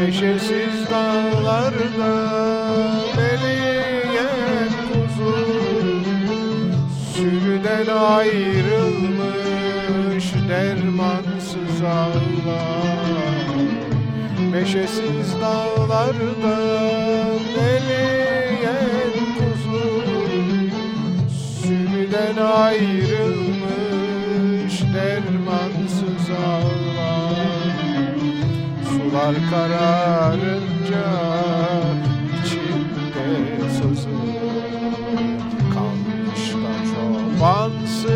Neşesiz dağlarda beleyen kuzu Sürüden ayrılmış dermansız ağlar. Neşesiz dağlarda beleyen kuzu Sürüden ayrılmış dermansız ağlar Sular kararınca içimde sızır Kalmış da çobansız.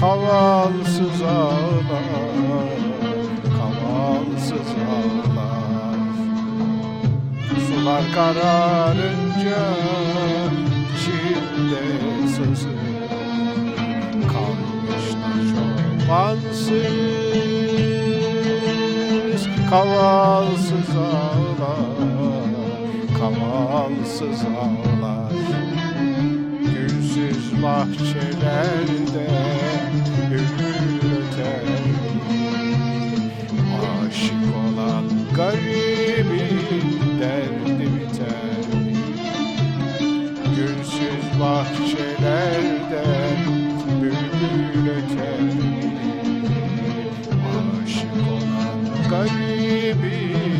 Kavalsız ağlar Kavalsız ağlar. Sular kararınca içimde sızır Kalmış da çobansız Kavalsız ağlar Kavalsız ağlar. Gülsüz bahçelerde Bülbül öter. Aşık olan garibin derdi biter. Gülsüz bahçelerde bülbül öter olan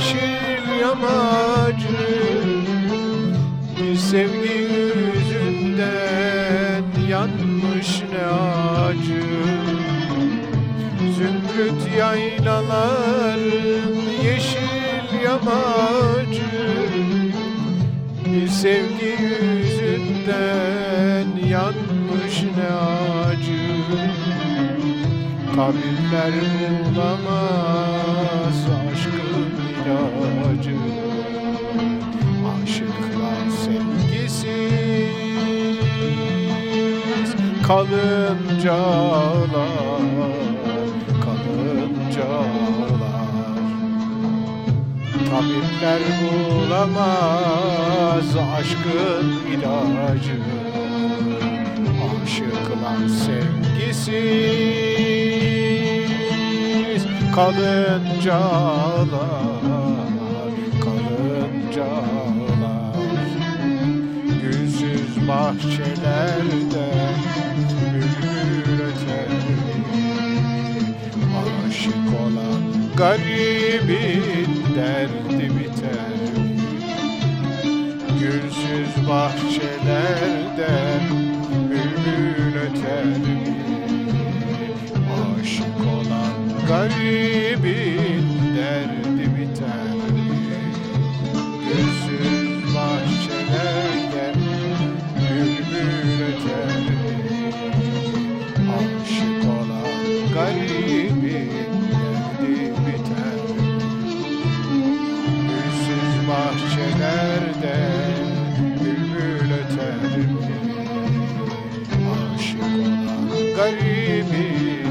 yeşil yamacım Bir sevgi yüzünden yanmış ne acım Zümrüt yaylalarım yeşil yamacım Bir sevgi yüzünden Tabipler bulamaz aşkın ilacı. Aşıklar sevgisiz. Kalınca ağlar Kalınca ağlar Tabipler bulamaz aşkın ilacı. Aşıklar sevgisiz kalınca ağlar Kalınca ağlar. Gülsüz bahçelerde bülbül öter Aşık olan garibin derdi biter. Gülsüz bahçelerde bülbül öter. Aşık olan garibin derdi biter. Gülsüz bahçelerde bülbül öter. Aşık olan garibin derdi biter. Gülsüz bahçelerde bülbül öter. Aşık olan garibin